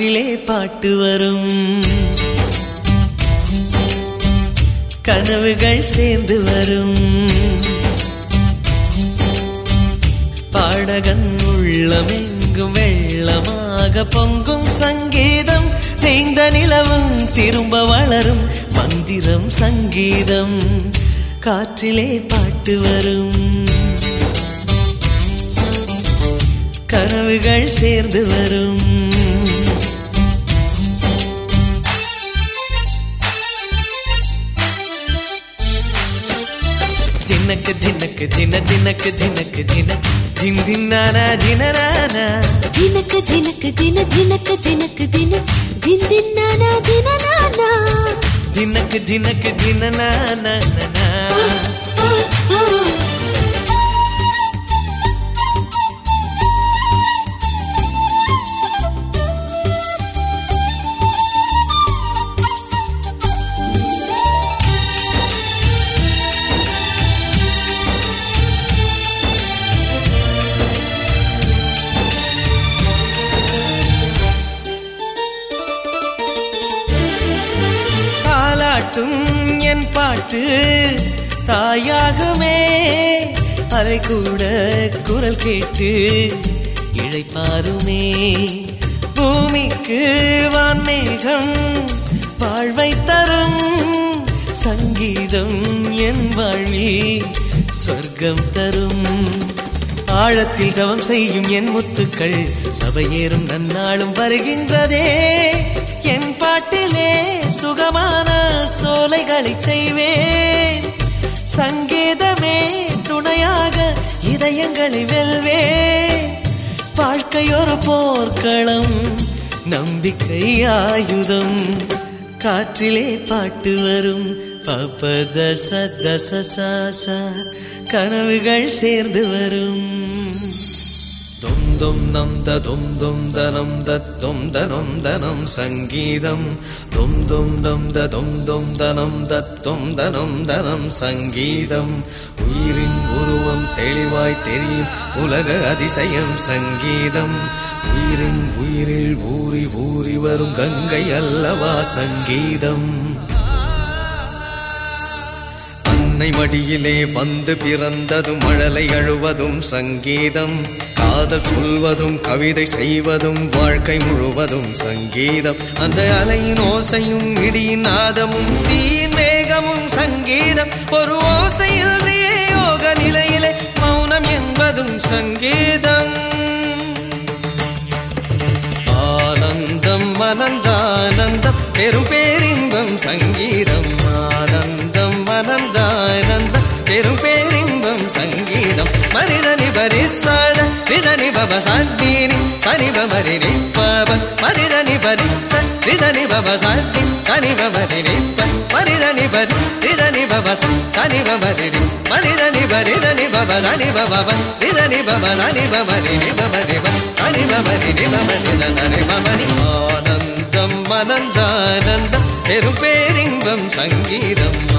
காற்றிலே பாட்டு வரும். கனவுகள் சேர்ந்து வரும். பாடகன் உள்ளமெங்கும் வெள்ளமாக பொங்கும் சங்கீதம். தேய்ந்த நிலவும் திரும்ப வளரும் மந்திரம் சங்கீதம். காற்றிலே பாட்டு வரும். கனவுகள் சேர்ந்து வரும். ದಿನಕ ದಿನಕ ದಿನ ದಿನಕ ದಿನಕ ದಿನ ದಿನ ದಿನಾನ ದಿನ ನಾನ ದಿನಕ ದಿನಕ ದಿನ ದಿನಕ ದಿನಕ ದಿನ ದಿನ ದಿನಾನ ದಿನ ನಾನ ದಿನಕ ದಿನಕ ದಿನ ನಾನ தாலாட்டும் என் பாட்டு. தாயாகுமே அதை கூட குரல் கேட்டு இழைப்பாருமே. பூமிக்கு வான்மேகம் வாழ்வை தரும் சங்கீதம் என் வழி சொர்க்கம் தரும். ஆழத்தில் தவம் செய்யும் என் முத்துக்கள் சபையேறும் நன்னாளும் வருகின்றதே. என் பாட்டிலே சுகமான சோலைகளை செய்வேன். சங்கீதமே துணையாக இதயங்களை வெல்வேன். வாழ்க்கையொரு போர்க்களம் நம்பிக்கை ஆயுதம். காற்றிலே பாட்டு வரும் பபத சத சசா கனவுகள் சேர்ந்து வரும். தும் நம் த தும் தும் தனம் தத்தும் தனம் தனம் சங்கீதம். தும் தும் நம் த தும் தும் தனம் தத்தும் தனம் தனம் சங்கீதம். உயிரின் உருவம் தெளிவாய் தெரியும் உலக அதிசயம் சங்கீதம். உயிரின் உயிரில் ஊறி ஊறி வரும் கங்கை அல்லவா சங்கீதம். அன்னை மடியிலே வந்து பிறந்ததும் மழலை அழுவதும் சங்கீதம் காதல் சொல்வதும் கவிதை செய்வதும் வாழ்க்கை முழுவதும் சங்கீதம். அந்த அலையின் ஓசையும் இடியின் நாதமும் தீயின் மேகமும் சங்கீதம். ஒரு ஓசையில் யோக நிலையிலே மௌனம் என்பதும் சங்கீதம். ஆனந்தம் மனந்தானந்தம் பெரும் பேரின்பம் சங்கீதம். ஆனந்தம் மனந்தானந்தம் பெரும் பேரின்பம் சங்கீதம். மனிதனி பரிசாட விதனி பவ சாந்தினி சனி பவரி நிப்பவ மனிதனி பரிச விதனி பவ சாந்தி சனி பவரி நிப்ப மனிதனி பரி விதனி பவ சனி. பவரி மனிதனி பரிதனி பவ சனி பவ விதனி பவ சனி பவரி நிபவரி சனி பவரி நிபவரி சனி பவரி ஆனந்தம் மனந்தானந்தம். பெரும் பேரின்பம் சங்கீதம்.